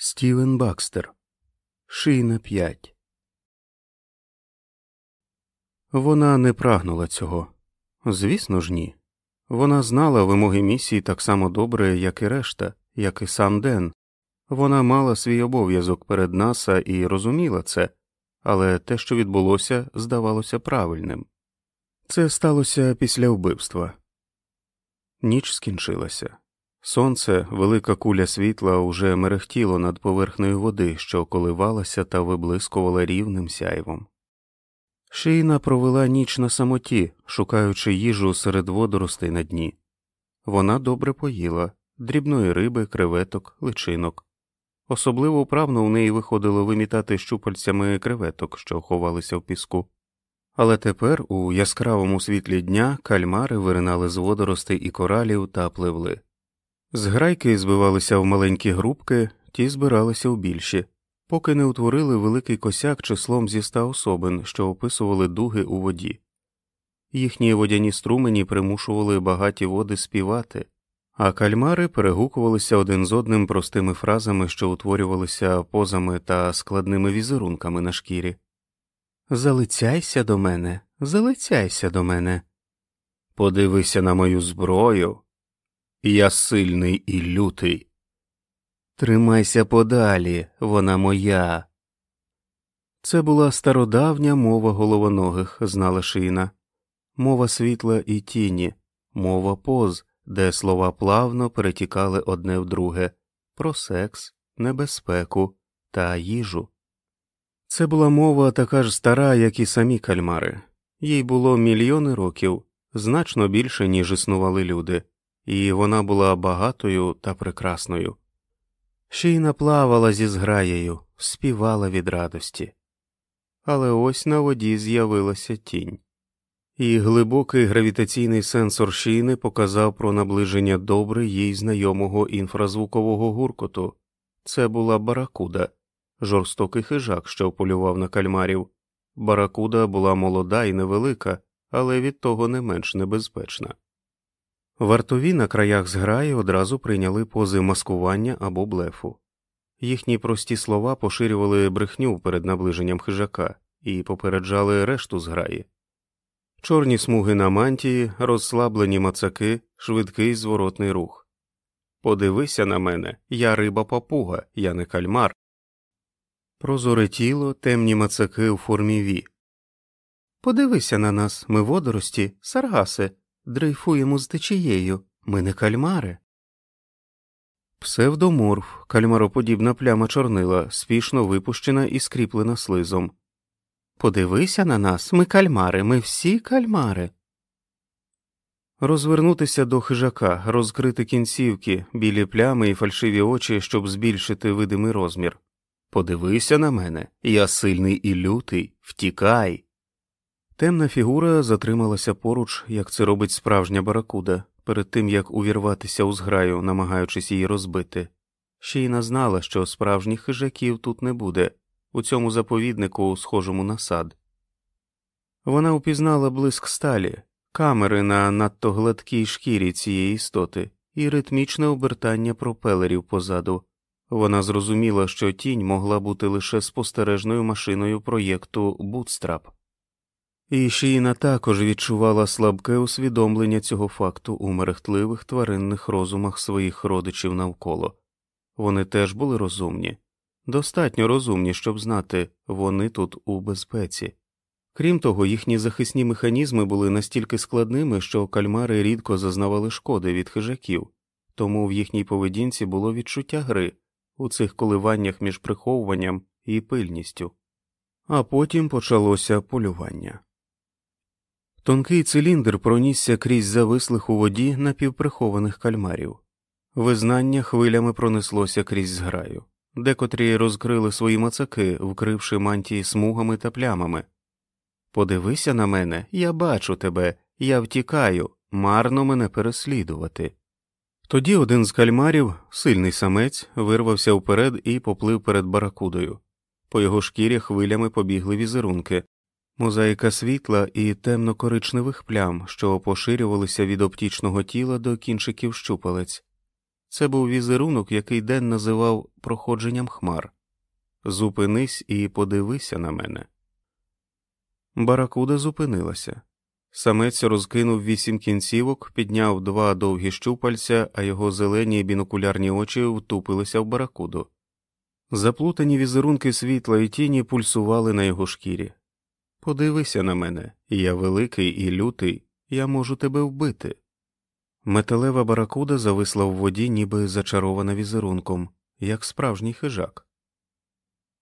Стівен Бакстер Шийна 5 Вона не прагнула цього. Звісно ж, ні. Вона знала вимоги місії так само добре, як і решта, як і сам Ден. Вона мала свій обов'язок перед НАСА і розуміла це, але те, що відбулося, здавалося правильним. Це сталося після вбивства. Ніч скінчилася. Сонце, велика куля світла, уже мерехтіло над поверхнею води, що коливалася та виблискувала рівним сяйвом. Шийна провела ніч на самоті, шукаючи їжу серед водоростей на дні. Вона добре поїла дрібної риби, креветок, личинок. Особливо вправно у неї виходило вимітати щупальцями креветок, що ховалися в піску. Але тепер, у яскравому світлі дня, кальмари виринали з водоростей і коралів та пливли. Зграйки збивалися в маленькі групки, ті збиралися в більші, поки не утворили великий косяк числом зі ста особин, що описували дуги у воді. Їхні водяні струмені примушували багаті води співати, а кальмари перегукувалися один з одним простими фразами, що утворювалися позами та складними візерунками на шкірі. Залицяйся до мене, залицяйся до мене. Подивися на мою зброю. Я сильний і лютий. Тримайся подалі, вона моя. Це була стародавня мова головоногих, знала шина, мова світла і тіні, мова поз, де слова плавно перетікали одне в друге про секс, небезпеку та їжу. Це була мова така ж стара, як і самі кальмари, їй було мільйони років, значно більше, ніж існували люди, і вона була багатою та прекрасною. Шийна плавала зі зграєю, співала від радості. Але ось на воді з'явилася тінь, і глибокий гравітаційний сенсор шийни показав про наближення добре їй знайомого інфразвукового гуркоту це була баракуда жорстокий хижак, що полював на кальмарів. Баракуда була молода і невелика, але від того не менш небезпечна. Вартові на краях зграї одразу прийняли пози маскування або блефу. Їхні прості слова поширювали брехню перед наближенням хижака і попереджали решту зграї. Чорні смуги на мантії, розслаблені мацаки, швидкий зворотний рух. Подивися на мене, я риба папуга, я не кальмар, прозоре тіло, темні мацаки у формі ві. Подивися на нас, ми водорості, саргаси, дрейфуємо з течією, ми не кальмари. Псевдоморф, кальмароподібна пляма чорнила, спішно випущена і скріплена слизом. Подивися на нас, ми кальмари, ми всі кальмари. Розвернутися до хижака, розкрити кінцівки, білі плями і фальшиві очі, щоб збільшити видимий розмір. Подивися на мене, я сильний і лютий, втікай. Темна фігура затрималася поруч, як це робить справжня баракуда, перед тим як увірватися у зграю, намагаючись її розбити. Ще й знала, що справжніх хижаків тут не буде, у цьому заповіднику, схожому на сад. Вона упізнала блиск сталі, камери на надто гладкій шкірі цієї істоти і ритмічне обертання пропелерів позаду. Вона зрозуміла, що тінь могла бути лише спостережною машиною проєкту Bootstrap. І Шіїна також відчувала слабке усвідомлення цього факту у мерехтливих тваринних розумах своїх родичів навколо. Вони теж були розумні, достатньо розумні, щоб знати, вони тут у безпеці. Крім того, їхні захисні механізми були настільки складними, що кальмари рідко зазнавали шкоди від хижаків, тому в їхній поведінці було відчуття гри у цих коливаннях між приховуванням і пильністю, а потім почалося полювання. Тонкий циліндр пронісся крізь завислих у воді напівприхованих кальмарів, визнання хвилями пронеслося крізь зграю, декотрі розкрили свої мацаки, вкривши мантії смугами та плямами. Подивися на мене, я бачу тебе, я втікаю, марно мене переслідувати. Тоді один з кальмарів, сильний самець, вирвався вперед і поплив перед баракудою. По його шкірі хвилями побігли візерунки, мозаїка світла і темно коричневих плям, що поширювалися від оптічного тіла до кінчиків щупалець. Це був візерунок, який Ден називав проходженням хмар. Зупинись і подивися на мене. Баракуда зупинилася. Самець розкинув вісім кінцівок, підняв два довгі щупальця, а його зелені бінокулярні очі втупилися в баракуду. Заплутані візерунки світла і тіні пульсували на його шкірі. Подивися на мене, я великий і лютий, я можу тебе вбити. Металева баракуда зависла в воді, ніби зачарована візерунком, як справжній хижак.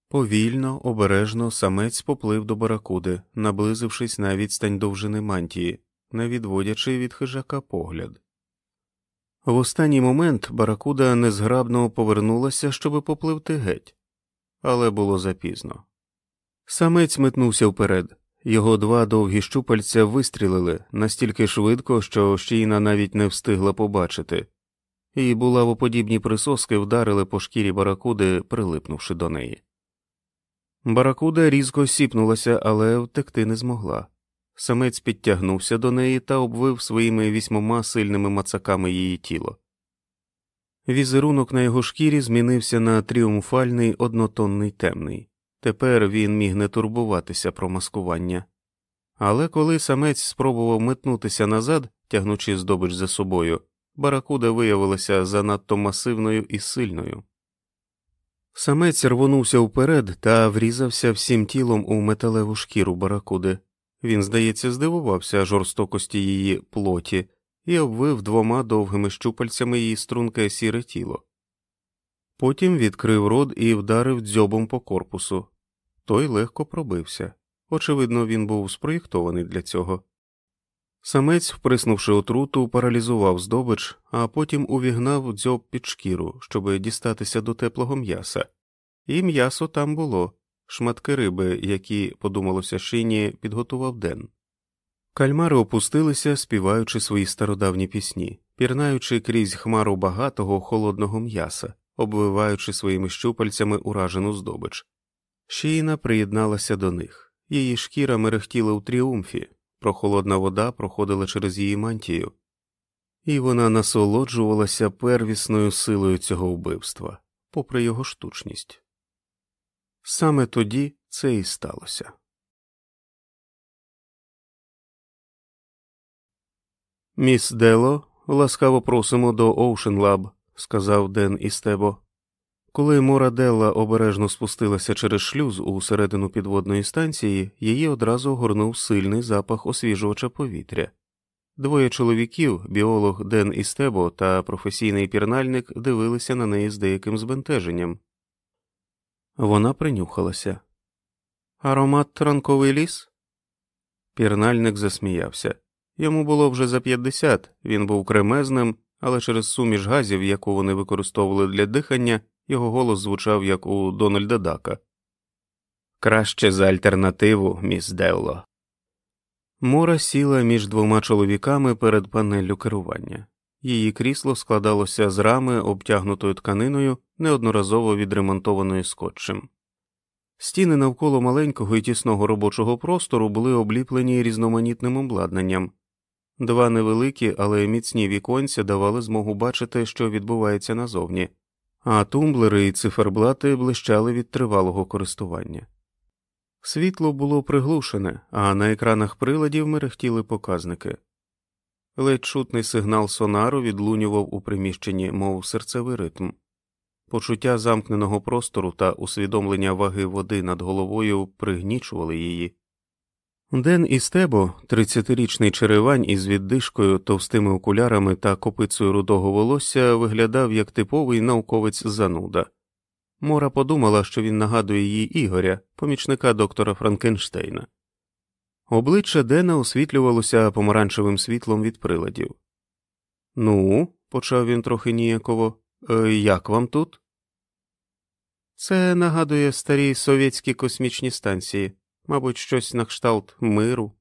Повільно, обережно самець поплив до баракуди, наблизившись на відстань довжини мантії, не відводячи від хижака погляд. В останній момент баракуда незграбно повернулася, щоб попливти геть, але було запізно. Самець метнувся вперед, його два довгі щупальця вистрілили настільки швидко, що щійна навіть не встигла побачити, і булавоподібні присоски вдарили по шкірі баракуди, прилипнувши до неї. Баракуда різко сіпнулася, але втекти не змогла. Самець підтягнувся до неї та обвив своїми вісьмома сильними мацаками її тіло. Візерунок на його шкірі змінився на тріумфальний однотонний темний. Тепер він міг не турбуватися про маскування. Але коли самець спробував метнутися назад, тягнучи здобич за собою, баракуда виявилася занадто масивною і сильною. Самець рвонувся вперед та врізався всім тілом у металеву шкіру баракуди. Він, здається, здивувався жорстокості її плоті і обвив двома довгими щупальцями її струнке сіре тіло. Потім відкрив рот і вдарив дзьобом по корпусу. Той легко пробився. Очевидно, він був спроєктований для цього. Самець, вприснувши отруту, паралізував здобич, а потім увігнав дзьоб під шкіру, щоб дістатися до теплого м'яса, і м'ясо там було, шматки риби, які, подумалося шині, підготував Ден. Кальмари опустилися, співаючи свої стародавні пісні, пірнаючи крізь хмару багатого холодного м'яса, обвиваючи своїми щупальцями уражену здобич. Щійна приєдналася до них, її шкіра мерехтіла у тріумфі, прохолодна вода проходила через її мантію, і вона насолоджувалася первісною силою цього вбивства, попри його штучність. Саме тоді це і сталося. Міс Дело, ласкаво просимо до Оушен Лаб, сказав Ден Істебо. Коли Мора Делла обережно спустилася через шлюз у середину підводної станції, її одразу огорнув сильний запах освіжувача повітря. Двоє чоловіків, біолог Ден Істебо та професійний пірнальник, дивилися на неї з деяким збентеженням. Вона принюхалася. Аромат ранковий ліс? Пірнальник засміявся. Йому було вже за 50, він був кремезним, але через суміш газів, яку вони використовували для дихання, його голос звучав як у Дональда Дака. Краще за альтернативу, міс Делло. Мора сіла між двома чоловіками перед панеллю керування. Її крісло складалося з рами, обтягнутою тканиною, неодноразово відремонтованої скотчем. Стіни навколо маленького і тісного робочого простору були обліплені різноманітним обладнанням. Два невеликі, але міцні віконця давали змогу бачити, що відбувається назовні, а тумблери і циферблати блищали від тривалого користування. Світло було приглушене, а на екранах приладів мерехтіли показники. Ледь чутний сигнал сонару відлунював у приміщенні, мов серцевий ритм. Почуття замкненого простору та усвідомлення ваги води над головою пригнічували її. Ден Істебо, тридцятирічний черевань із віддишкою, товстими окулярами та копицею рудого волосся, виглядав як типовий науковець зануда. Мора подумала, що він нагадує їй Ігоря, помічника доктора Франкенштейна. Обличчя Дена освітлювалося помаранчевим світлом від приладів. Ну, почав він трохи ніяково, «е, як вам тут? Це нагадує старі совєтські космічні станції, мабуть, щось на кшталт миру.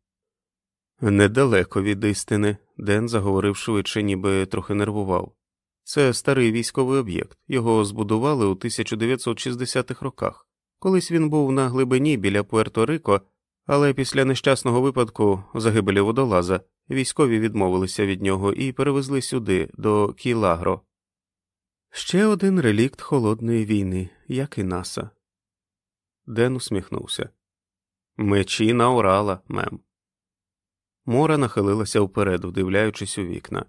Недалеко від істини, Ден заговорив швидше, ніби трохи нервував. Це старий військовий об'єкт, його збудували у 1960-х роках. Колись він був на глибині біля Пуерто-Рико, але після нещасного випадку загибелі водолаза військові відмовилися від нього і перевезли сюди, до Кілагро. Ще один релікт холодної війни, як і наса. Ден усміхнувся. Мечі на Урала, мем. Мора нахилилася вперед, вдивляючись у вікна.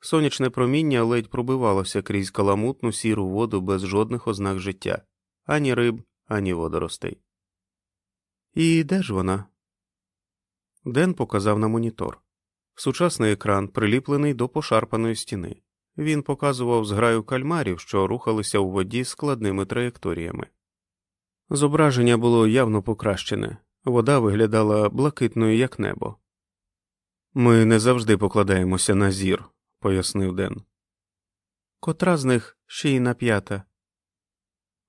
Сонячне проміння ледь пробивалося крізь каламутну сіру воду без жодних ознак життя ані риб, ані водоростей. І де ж вона? Ден показав на монітор. Сучасний екран приліплений до пошарпаної стіни. Він показував зграю кальмарів, що рухалися у воді складними траєкторіями. Зображення було явно покращене, вода виглядала блакитною, як небо. Ми не завжди покладаємося на зір, пояснив Ден. Котра з них ще й на п'ята.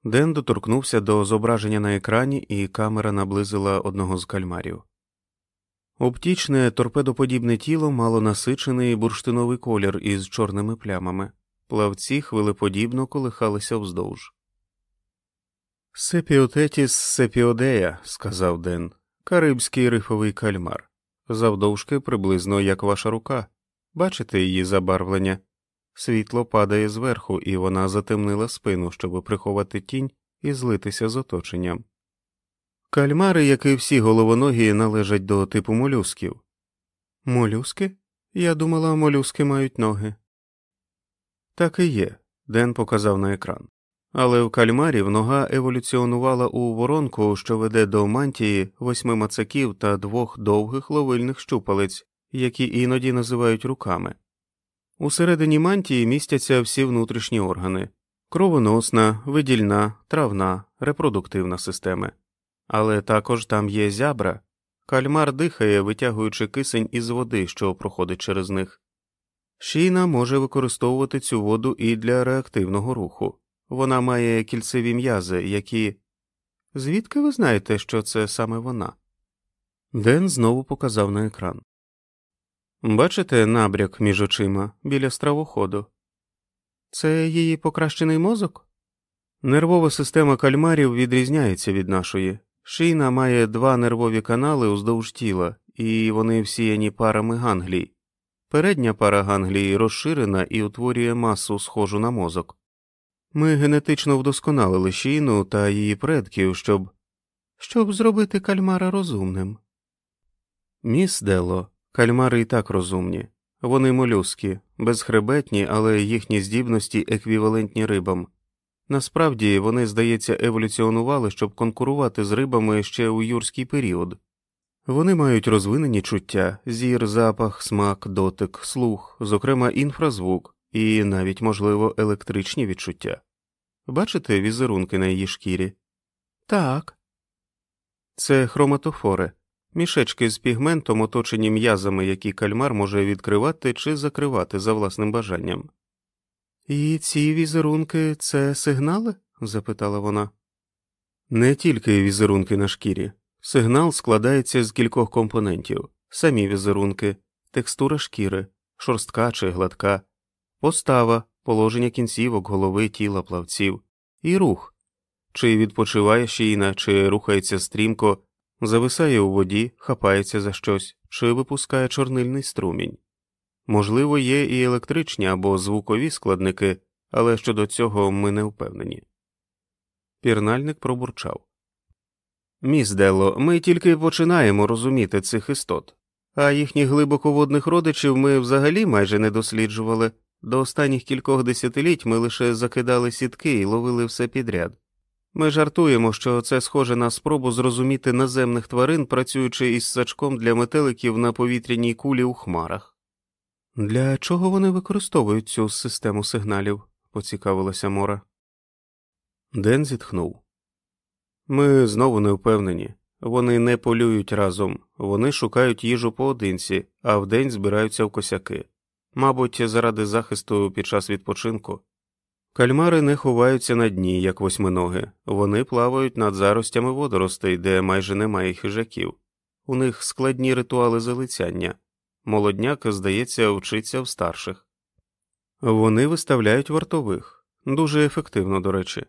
Ден доторкнувся до зображення на екрані, і камера наблизила одного з кальмарів. Оптічне торпедоподібне тіло мало насичений бурштиновий колір із чорними плямами, плавці хвилеподібно колихалися вздовж. Сепіотетіс сепіодея, сказав Ден, карибський рифовий кальмар, завдовжки приблизно як ваша рука. Бачите її забарвлення? Світло падає зверху, і вона затемнила спину, щоб приховати тінь і злитися з оточенням. Кальмари, як і всі головоногі, належать до типу молюсків. Молюски? Я думала, молюски мають ноги. Так і є, Ден показав на екран. Але в кальмарів нога еволюціонувала у воронку, що веде до мантії восьми мацаків та двох довгих ловильних щупалець, які іноді називають руками. Усередині мантії містяться всі внутрішні органи кровоносна, видільна, травна, репродуктивна системи. Але також там є зябра, кальмар дихає, витягуючи кисень із води, що проходить через них. Шіна може використовувати цю воду і для реактивного руху. Вона має кільцеві м'язи, які. Звідки ви знаєте, що це саме вона? Ден знову показав на екран. Бачите набряк між очима біля стравоходу? Це її покращений мозок? Нервова система кальмарів відрізняється від нашої. Шийна має два нервові канали уздовж тіла, і вони всіяні парами ганглій. Передня пара ганглій розширена і утворює масу, схожу на мозок. Ми генетично вдосконалили шийну та її предків, щоб щоб зробити кальмара розумним. Міс Дело, кальмари і так розумні, вони молюски, безхребетні, але їхні здібності еквівалентні рибам. Насправді вони, здається, еволюціонували, щоб конкурувати з рибами ще у юрський період. Вони мають розвинені чуття, зір, запах, смак, дотик, слух, зокрема інфразвук і навіть, можливо, електричні відчуття. Бачите візерунки на її шкірі? Так. Це хроматофори, мішечки з пігментом, оточені м'язами, які кальмар може відкривати чи закривати за власним бажанням. І ці візерунки це сигнали? запитала вона. Не тільки візерунки на шкірі. Сигнал складається з кількох компонентів самі візерунки, текстура шкіри, шорстка чи гладка, постава, положення кінцівок, голови, тіла, плавців, і рух, чи відпочиває щійна, чи рухається стрімко, зависає у воді, хапається за щось, чи випускає чорнильний струмінь. Можливо, є і електричні або звукові складники, але щодо цього ми не впевнені. Пірнальник пробурчав Міс Дело, ми тільки починаємо розуміти цих істот, а їхніх глибоководних родичів ми взагалі майже не досліджували. До останніх кількох десятиліть ми лише закидали сітки і ловили все підряд. Ми жартуємо, що це схоже на спробу зрозуміти наземних тварин, працюючи із сачком для метеликів на повітряній кулі у хмарах. Для чого вони використовують цю систему сигналів? поцікавилася Мора. Ден зітхнув. Ми знову не впевнені. Вони не полюють разом, вони шукають їжу поодинці, а вдень збираються в косяки. Мабуть, заради захисту під час відпочинку. Кальмари не ховаються на дні, як восьминоги, вони плавають над заростями водоростей, де майже немає хижаків. У них складні ритуали залицяння, Молодняк, здається, вчиться в старших. Вони виставляють вартових дуже ефективно, до речі.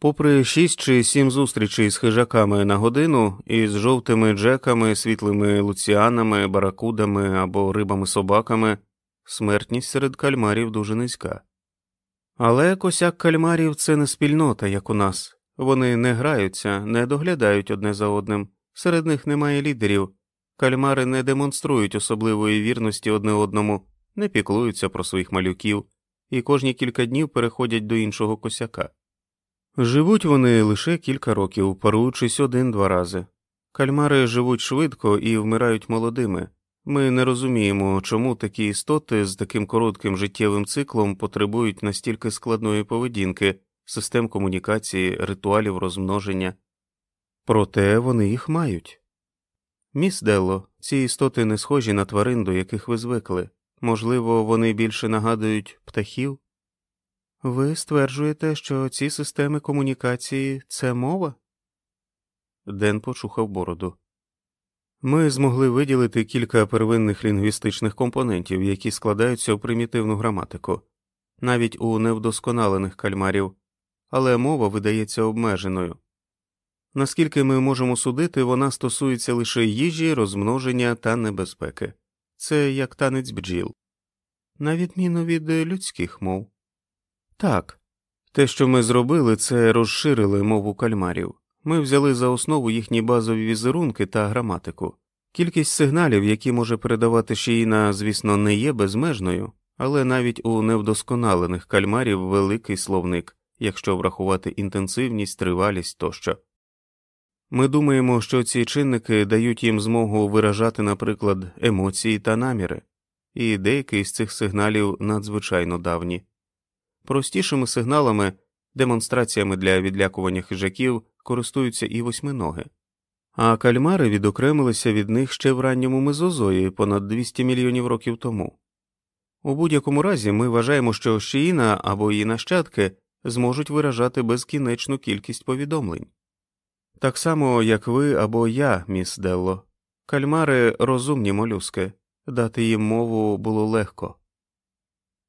Попри шість чи сім зустрічей з хижаками на годину із жовтими джеками, світлими луціанами, баракудами або рибами собаками, смертність серед кальмарів дуже низька. Але косяк кальмарів це не спільнота, як у нас. Вони не граються, не доглядають одне за одним, серед них немає лідерів. Кальмари не демонструють особливої вірності одне одному, не піклуються про своїх малюків і кожні кілька днів переходять до іншого косяка. Живуть вони лише кілька років, паруючись один-два рази. Кальмари живуть швидко і вмирають молодими. Ми не розуміємо, чому такі істоти з таким коротким життєвим циклом потребують настільки складної поведінки, систем комунікації, ритуалів розмноження. Проте вони їх мають. Міс Делло, ці істоти не схожі на тварин, до яких ви звикли. Можливо, вони більше нагадують птахів? Ви стверджуєте, що ці системи комунікації це мова? Ден почухав бороду. Ми змогли виділити кілька первинних лінгвістичних компонентів, які складаються у примітивну граматику, навіть у невдосконалених кальмарів, але мова видається обмеженою. Наскільки ми можемо судити, вона стосується лише їжі, розмноження та небезпеки це як танець бджіл, на відміну від людських мов. Так, те, що ми зробили, це розширили мову кальмарів. Ми взяли за основу їхні базові візерунки та граматику. Кількість сигналів, які може передавати шиїна, звісно, не є безмежною, але навіть у невдосконалених кальмарів великий словник, якщо врахувати інтенсивність, тривалість тощо. Ми думаємо, що ці чинники дають їм змогу виражати, наприклад, емоції та наміри, і деякі з цих сигналів надзвичайно давні. Простішими сигналами, демонстраціями для відлякування хижаків користуються і восьминоги, а кальмари відокремилися від них ще в ранньому мезозої понад 200 мільйонів років тому. У будь-якому разі ми вважаємо, що щіїна або її нащадки зможуть виражати безкінечну кількість повідомлень. Так само, як ви або я, міс Делло. Кальмари розумні молюски, дати їм мову було легко.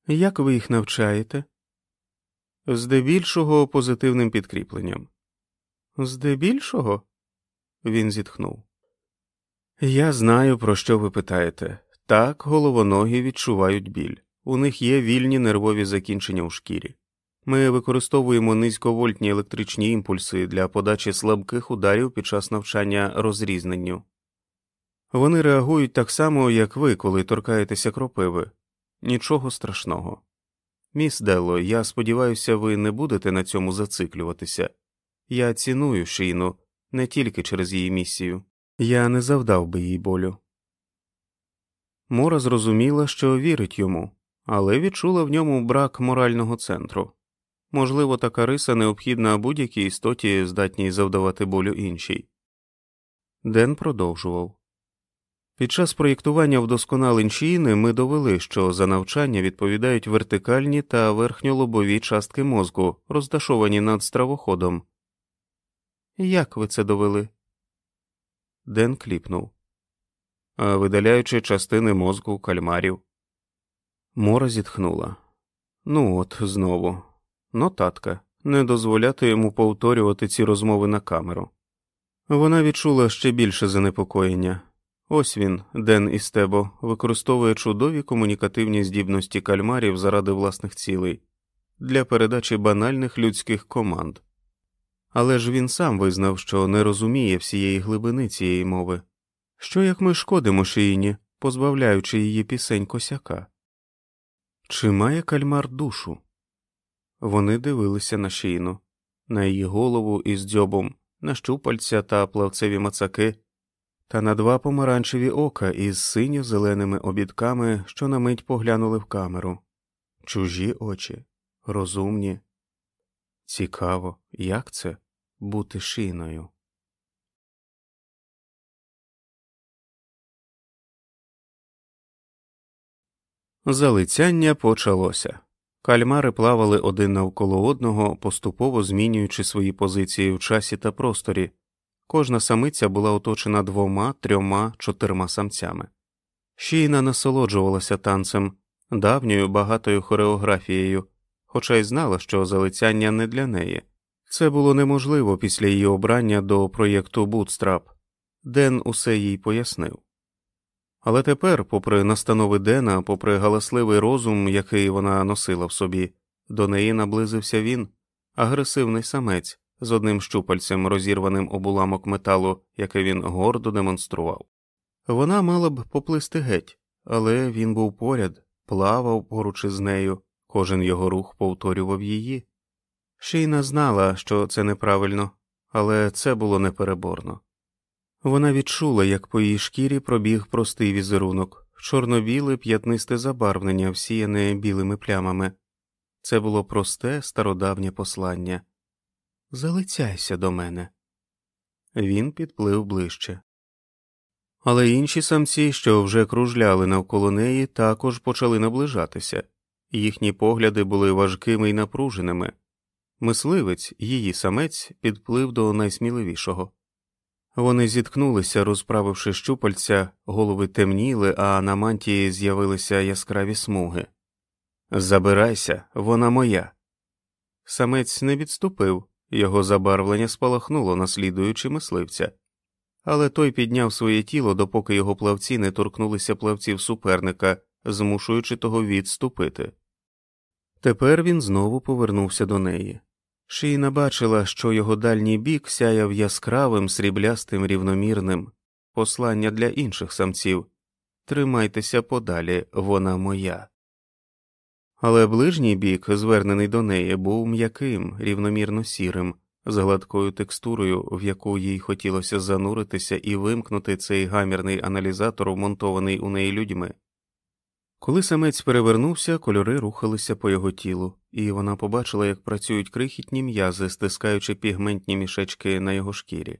Як ви їх навчаєте? Здебільшого позитивним підкріпленням. Здебільшого? Він зітхнув. Я знаю, про що ви питаєте. Так, головоногі відчувають біль. У них є вільні нервові закінчення у шкірі. Ми використовуємо низьковольтні електричні імпульси для подачі слабких ударів під час навчання розрізненню. Вони реагують так само, як ви, коли торкаєтеся кропиви. Нічого страшного. Міс Делло, я сподіваюся, ви не будете на цьому зациклюватися. Я ціную шийну не тільки через її місію, я не завдав би їй болю. Мора зрозуміла, що вірить йому, але відчула в ньому брак морального центру. Можливо, така риса необхідна будь-якій істоті, здатній завдавати болю іншій. Ден продовжував під час проєктування вдосконалень шіїни ми довели, що за навчання відповідають вертикальні та верхньолобові частки мозку, розташовані над стравоходом. Як ви це довели? Ден кліпнув. Видаляючи частини мозку кальмарів. Мора зітхнула. Ну от знову. Нотатка не дозволяти йому повторювати ці розмови на камеру. Вона відчула ще більше занепокоєння. Ось він, Ден Істебо, використовує чудові комунікативні здібності кальмарів заради власних цілей для передачі банальних людських команд. Але ж він сам визнав, що не розуміє всієї глибини цієї мови, що як ми шкодимо шиїні, позбавляючи її пісень косяка. Чи має кальмар душу? Вони дивилися на шийну, на її голову із дзьобом, на щупальця та плавцеві мацаки, та на два помаранчеві ока із синьо зеленими обідками, що на мить поглянули в камеру. Чужі очі, розумні. Цікаво, як це бути шийною. Залицяння почалося. Кальмари плавали один навколо одного, поступово змінюючи свої позиції в часі та просторі. Кожна самиця була оточена двома, трьома, чотирма самцями. Щійна насолоджувалася танцем, давньою багатою хореографією, хоча й знала, що залицяння не для неї. Це було неможливо після її обрання до проєкту Бутстрап. Ден усе їй пояснив. Але тепер, попри настанови Дена, попри галасливий розум, який вона носила в собі, до неї наблизився він, агресивний самець з одним щупальцем, розірваним об уламок металу, який він гордо демонстрував. Вона мала б поплисти геть, але він був поряд, плавав поруч із нею, кожен його рух повторював її. Шийна знала, що це неправильно, але це було непереборно. Вона відчула, як по її шкірі пробіг простий візерунок, чорно-біле п'ятнисте забарвлення, всіяне білими плямами. Це було просте стародавнє послання Залицяйся до мене. Він підплив ближче. Але інші самці, що вже кружляли навколо неї, також почали наближатися, їхні погляди були важкими і напруженими. Мисливець, її самець, підплив до найсміливішого. Вони зіткнулися, розправивши щупальця, голови темніли, а на мантії з'явилися яскраві смуги. Забирайся, вона моя. Самець не відступив, його забарвлення спалахнуло, наслідуючи мисливця, але той підняв своє тіло, допоки його плавці не торкнулися плавців суперника, змушуючи того відступити. Тепер він знову повернувся до неї. Шийна бачила, що його дальній бік сяяв яскравим, сріблястим, рівномірним, послання для інших самців Тримайтеся подалі, вона моя. Але ближній бік, звернений до неї, був м'яким, рівномірно сірим, з гладкою текстурою, в яку їй хотілося зануритися і вимкнути цей гамірний аналізатор, вмонтований у неї людьми. Коли самець перевернувся, кольори рухалися по його тілу, і вона побачила, як працюють крихітні м'язи, стискаючи пігментні мішечки на його шкірі.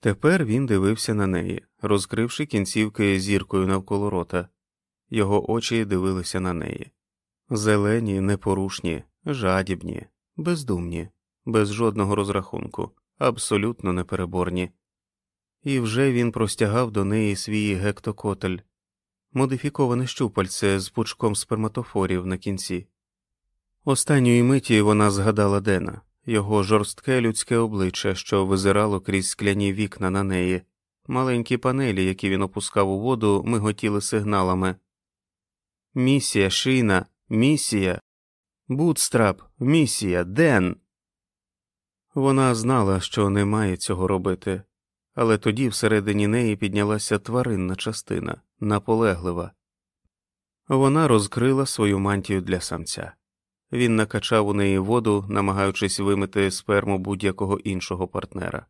Тепер він дивився на неї, розкривши кінцівки зіркою навколо рота, його очі дивилися на неї. Зелені, непорушні, жадібні, бездумні, без жодного розрахунку, абсолютно непереборні. І вже він простягав до неї свій гектокотель, модифіковане щупальце з пучком сперматофорів на кінці. Останньої миті вона згадала Дена, його жорстке людське обличчя, що визирало крізь скляні вікна на неї, маленькі панелі, які він опускав у воду, миготіли сигналами. Місія, шина, місія, Бутстрап, місія, Ден. Вона знала, що не має цього робити, але тоді всередині неї піднялася тваринна частина, наполеглива. Вона розкрила свою мантію для самця. Він накачав у неї воду, намагаючись вимити сперму будь-якого іншого партнера.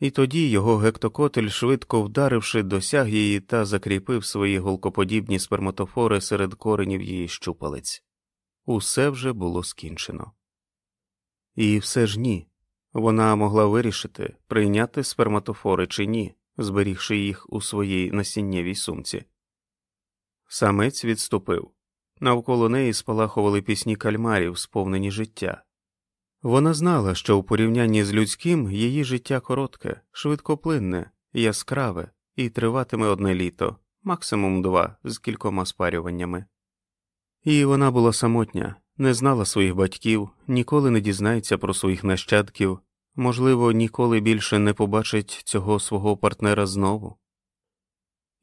І тоді його гектокотель, швидко вдаривши, досяг її та закріпив свої голкоподібні сперматофори серед коренів її щупалець. Усе вже було скінчено. І все ж ні. Вона могла вирішити, прийняти сперматофори чи ні, зберігши їх у своїй насіннєвій сумці. Самець відступив. Навколо неї спалахували пісні кальмарів, сповнені життя. Вона знала, що у порівнянні з людським її життя коротке, швидкоплинне, яскраве і триватиме одне літо, максимум два з кількома спарюваннями. І вона була самотня, не знала своїх батьків, ніколи не дізнається про своїх нащадків, можливо, ніколи більше не побачить цього свого партнера знову.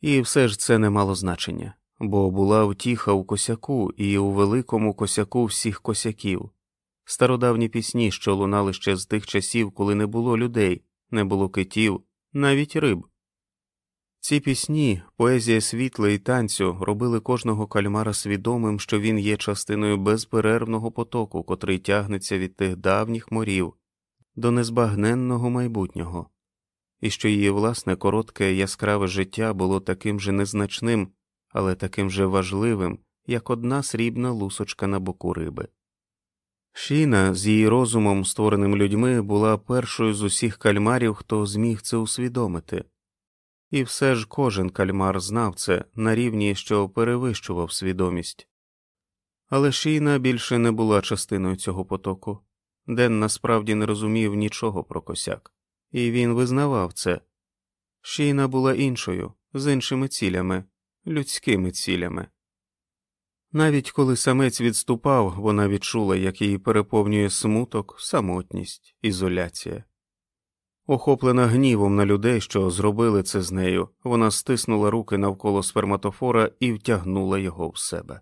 І все ж це не мало значення, бо була втіха у косяку і у великому косяку всіх косяків, стародавні пісні, що лунали ще з тих часів, коли не було людей, не було китів, навіть риб. Ці пісні, поезія світла і танцю робили кожного кальмара свідомим, що він є частиною безперервного потоку, котрий тягнеться від тих давніх морів до незбагненного майбутнього, і що її власне коротке яскраве життя було таким же незначним, але таким же важливим, як одна срібна лусочка на боку риби. Шіна з її розумом, створеним людьми, була першою з усіх кальмарів, хто зміг це усвідомити. І все ж кожен кальмар знав це на рівні, що перевищував свідомість. Але Шійна більше не була частиною цього потоку. Ден насправді не розумів нічого про косяк, і він визнавав це. Шійна була іншою, з іншими цілями, людськими цілями. Навіть коли самець відступав, вона відчула, як її переповнює смуток, самотність, ізоляція. Охоплена гнівом на людей, що зробили це з нею, вона стиснула руки навколо сперматофора і втягнула його в себе.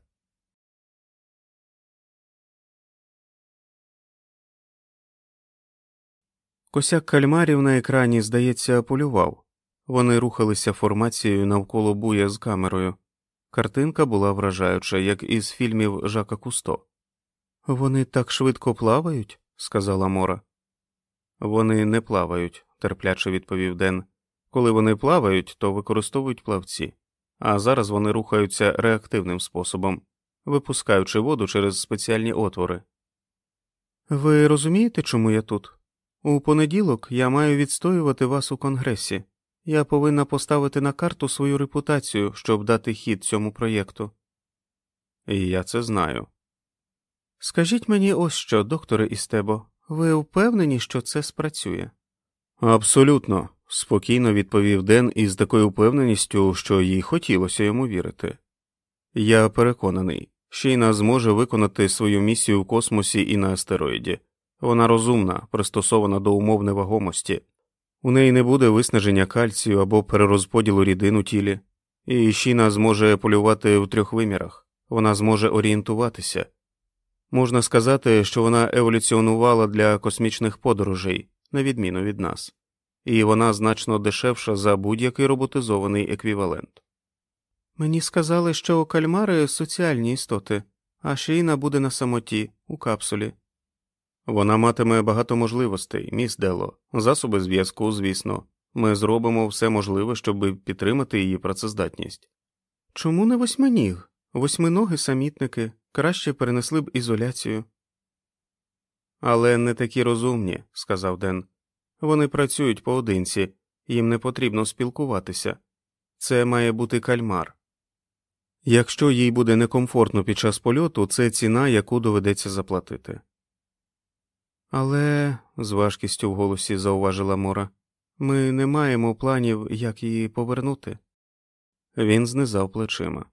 Косяк кальмарів на екрані, здається, полював. Вони рухалися формацією навколо буя з камерою. Картинка була вражаюча, як із фільмів Жака Кусто. Вони так швидко плавають, сказала Мора. Вони не плавають, терпляче відповів Ден. Коли вони плавають, то використовують плавці, а зараз вони рухаються реактивним способом, випускаючи воду через спеціальні отвори. Ви розумієте, чому я тут? У понеділок я маю відстоювати вас у конгресі. Я повинна поставити на карту свою репутацію, щоб дати хід цьому проєкту. І я це знаю. Скажіть мені ось що, докторе Істебо, ви впевнені, що це спрацює? Абсолютно, спокійно відповів Ден із такою впевненістю, що їй хотілося йому вірити. Я переконаний, Шійна зможе виконати свою місію в космосі і на астероїді. Вона розумна, пристосована до умов невагомості, у неї не буде виснаження кальцію або перерозподілу рідин у тілі, і Шіна зможе полювати в трьох вимірах, вона зможе орієнтуватися. Можна сказати, що вона еволюціонувала для космічних подорожей, на відміну від нас, і вона значно дешевша за будь-який роботизований еквівалент. Мені сказали, що кальмари соціальні істоти, а Шіна буде на самоті у капсулі. Вона матиме багато можливостей, міс Дело, засоби зв'язку, звісно. Ми зробимо все можливе, щоб підтримати її працездатність. Чому не восьминіг? Восьминоги самітники краще перенесли б ізоляцію. Але не такі розумні, сказав Ден. Вони працюють поодинці, їм не потрібно спілкуватися. Це має бути кальмар. Якщо їй буде некомфортно під час польоту, це ціна, яку доведеться заплатити. Але, з важкістю в голосі зауважила Мора, ми не маємо планів, як її повернути. Він знизав плечима.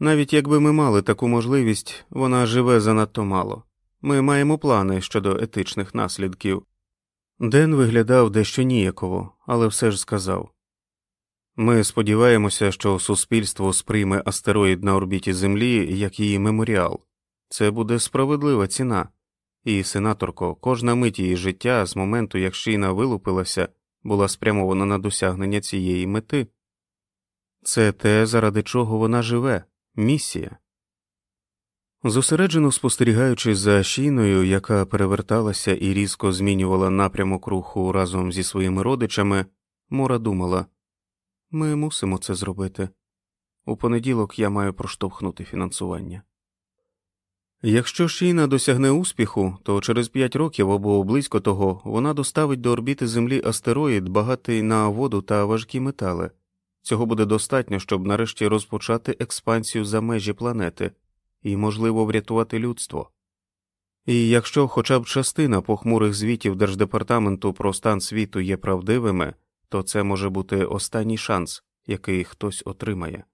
Навіть якби ми мали таку можливість, вона живе занадто мало. Ми маємо плани щодо етичних наслідків. Ден виглядав дещо ніяково, але все ж сказав ми сподіваємося, що суспільство сприйме астероїд на орбіті Землі як її меморіал. Це буде справедлива ціна. І, сенаторко, кожна мить її життя з моменту, як шийна вилупилася, була спрямована на досягнення цієї мети. Це те, заради чого вона живе, місія. Зосереджено спостерігаючи за шийною, яка переверталася і різко змінювала напрямок руху разом зі своїми родичами, Мора думала ми мусимо це зробити. У понеділок я маю проштовхнути фінансування. Якщо Шіна досягне успіху, то через п'ять років або близько того вона доставить до орбіти Землі астероїд, багатий на воду та важкі метали. Цього буде достатньо, щоб нарешті розпочати експансію за межі планети і, можливо, врятувати людство. І якщо хоча б частина похмурих звітів Держдепартаменту про стан світу є правдивими, то це може бути останній шанс, який хтось отримає,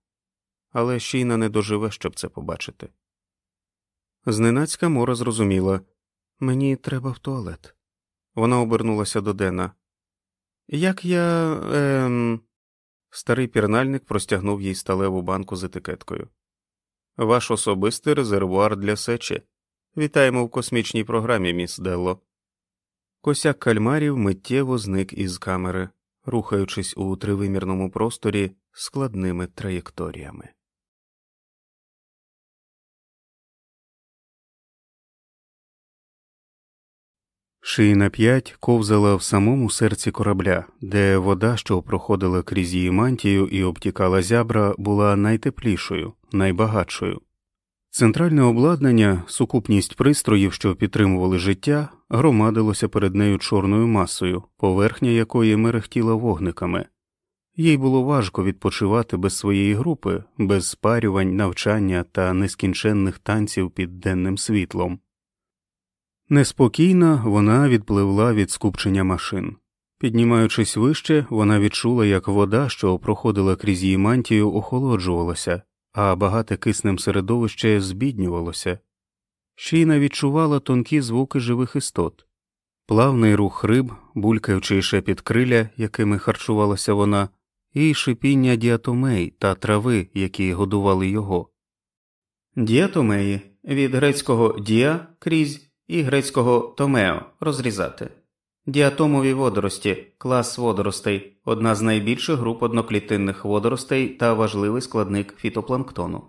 але Шіна не доживе, щоб це побачити. Зненацька Мора зрозуміла мені треба в туалет. Вона обернулася до Дена. Як я. Ем... Старий пірнальник простягнув їй сталеву банку з етикеткою. Ваш особистий резервуар для сечі. Вітаємо в космічній програмі, міс Делло. Косяк кальмарів миттєво зник із камери, рухаючись у тривимірному просторі складними траєкторіями. Шийна п'ять ковзала в самому серці корабля, де вода, що проходила крізь її мантію і обтікала зябра, була найтеплішою, найбагатшою. Центральне обладнання, сукупність пристроїв, що підтримували життя, громадилося перед нею чорною масою, поверхня якої мерехтіла вогниками. Їй було важко відпочивати без своєї групи, без спарювань, навчання та нескінченних танців під денним світлом. Неспокійна вона відпливла від скупчення машин. Піднімаючись вище, вона відчула, як вода, що проходила крізь її мантію, охолоджувалася, а багате киснем середовище збіднювалося. Щійна відчувала тонкі звуки живих істот, плавний рух риб, булькаючи шепіт криля, якими харчувалася вона, і шипіння діатомей та трави, які годували його. Діатомеї від грецького діа крізь і грецького томео розрізати. Діатомові водорості, клас водоростей, одна з найбільших груп одноклітинних водоростей та важливий складник фітопланктону.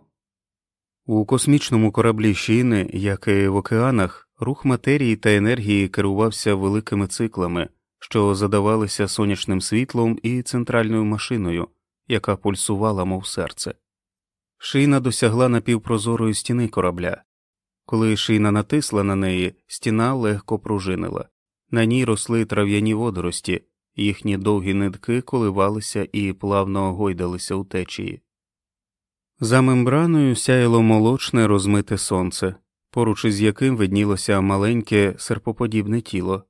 У космічному кораблі Щіни, як і в океанах, рух матерії та енергії керувався великими циклами, що задавалися сонячним світлом і центральною машиною, яка пульсувала, мов серце. Шийна досягла напівпрозорої стіни корабля. Коли шийна натисла на неї, стіна легко пружинила. На ній росли трав'яні водорості, їхні довгі нитки коливалися і плавно гойдалися у течії. За мембраною сяяло молочне розмите сонце, поруч із яким виднілося маленьке серпоподібне тіло.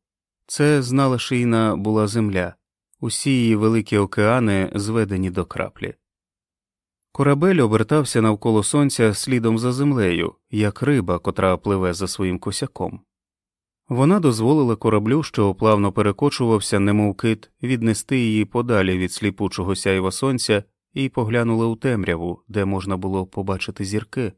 Це знала шийна була земля, усі її великі океани зведені до краплі. Корабель обертався навколо сонця слідом за землею, як риба, котра пливе за своїм косяком. Вона дозволила кораблю, що плавно перекочувався, немов кит, віднести її подалі від сліпучого сяйва сонця і поглянула у темряву, де можна було побачити зірки.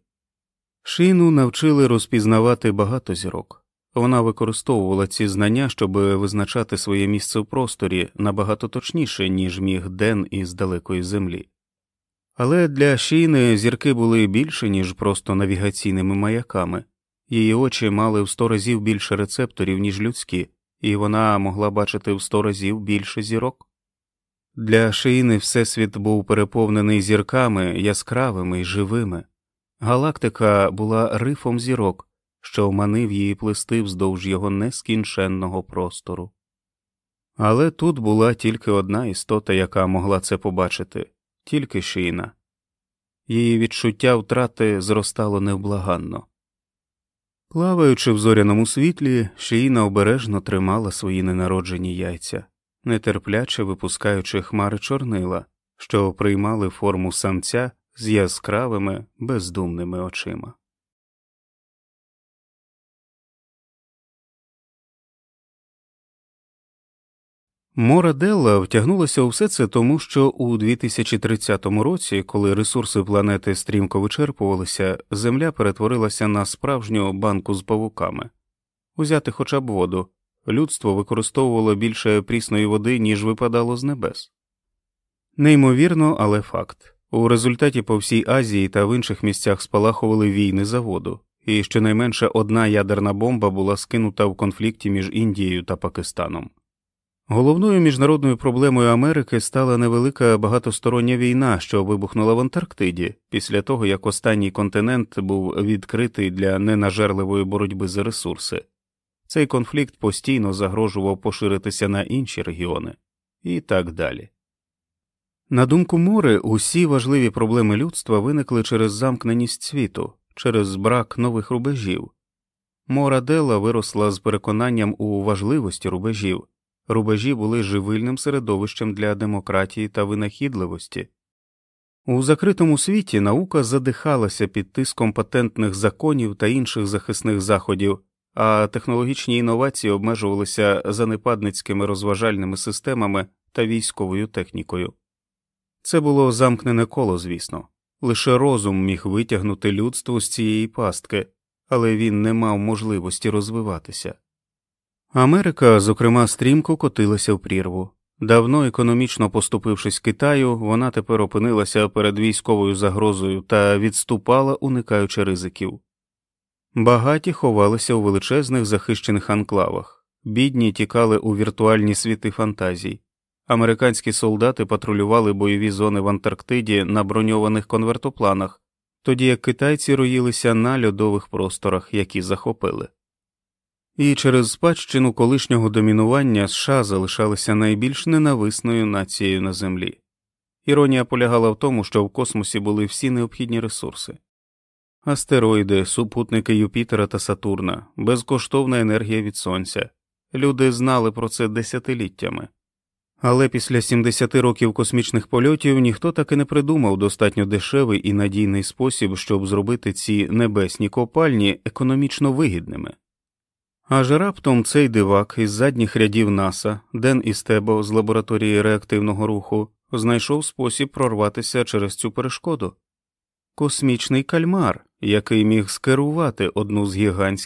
Шину навчили розпізнавати багато зірок. Вона використовувала ці знання, щоб визначати своє місце в просторі набагато точніше, ніж міг Ден із далекої землі. Але для Шіни зірки були більше, ніж просто навігаційними маяками, її очі мали в сто разів більше рецепторів, ніж людські, і вона могла бачити в сто разів більше зірок. Для Шиїни Всесвіт був переповнений зірками яскравими й живими. Галактика була рифом зірок, що манив її плисти вздовж його нескінченного простору. Але тут була тільки одна істота, яка могла це побачити, тільки шийна. Її відчуття втрати зростало невблаганно. Плаваючи в зоряному світлі, Шиїна обережно тримала свої ненароджені яйця, нетерпляче випускаючи хмари чорнила, що приймали форму самця з яскравими бездумними очима. Мора Делла втягнулася у все це тому, що у 2030 році, коли ресурси планети стрімко вичерпувалися, Земля перетворилася на справжню банку з павуками. Узяти хоча б воду, людство використовувало більше прісної води, ніж випадало з небес. Неймовірно, але факт у результаті по всій Азії та в інших місцях спалахували війни за воду, і щонайменше одна ядерна бомба була скинута в конфлікті між Індією та Пакистаном. Головною міжнародною проблемою Америки стала невелика багатостороння війна, що вибухнула в Антарктиді, після того як останній континент був відкритий для ненажерливої боротьби за ресурси. Цей конфлікт постійно загрожував поширитися на інші регіони і так далі. На думку Мори, усі важливі проблеми людства виникли через замкненість світу, через брак нових рубежів. Мора Дела виросла з переконанням у важливості рубежів. Рубежі були живильним середовищем для демократії та винахідливості. У закритому світі наука задихалася під тиском патентних законів та інших захисних заходів, а технологічні інновації обмежувалися занепадницькими розважальними системами та військовою технікою. Це було замкнене коло, звісно, лише розум міг витягнути людство з цієї пастки, але він не мав можливості розвиватися. Америка, зокрема, стрімко котилася в прірву. Давно економічно поступившись Китаю, вона тепер опинилася перед військовою загрозою та відступала, уникаючи ризиків. Багаті ховалися у величезних захищених анклавах, бідні тікали у віртуальні світи фантазій. Американські солдати патрулювали бойові зони в Антарктиді на броньованих конвертопланах, тоді як китайці роїлися на льодових просторах, які захопили і через спадщину колишнього домінування США залишалися найбільш ненависною нацією на землі. Іронія полягала в тому, що в космосі були всі необхідні ресурси астероїди, супутники Юпітера та Сатурна, безкоштовна енергія від Сонця. Люди знали про це десятиліттями. Але після 70 років космічних польотів ніхто так і не придумав достатньо дешевий і надійний спосіб, щоб зробити ці небесні копальні економічно вигідними. Аж раптом цей дивак із задніх рядів НАСА, Ден Істебо з лабораторії реактивного руху, знайшов спосіб прорватися через цю перешкоду. Космічний кальмар, який міг скерувати одну з гігантських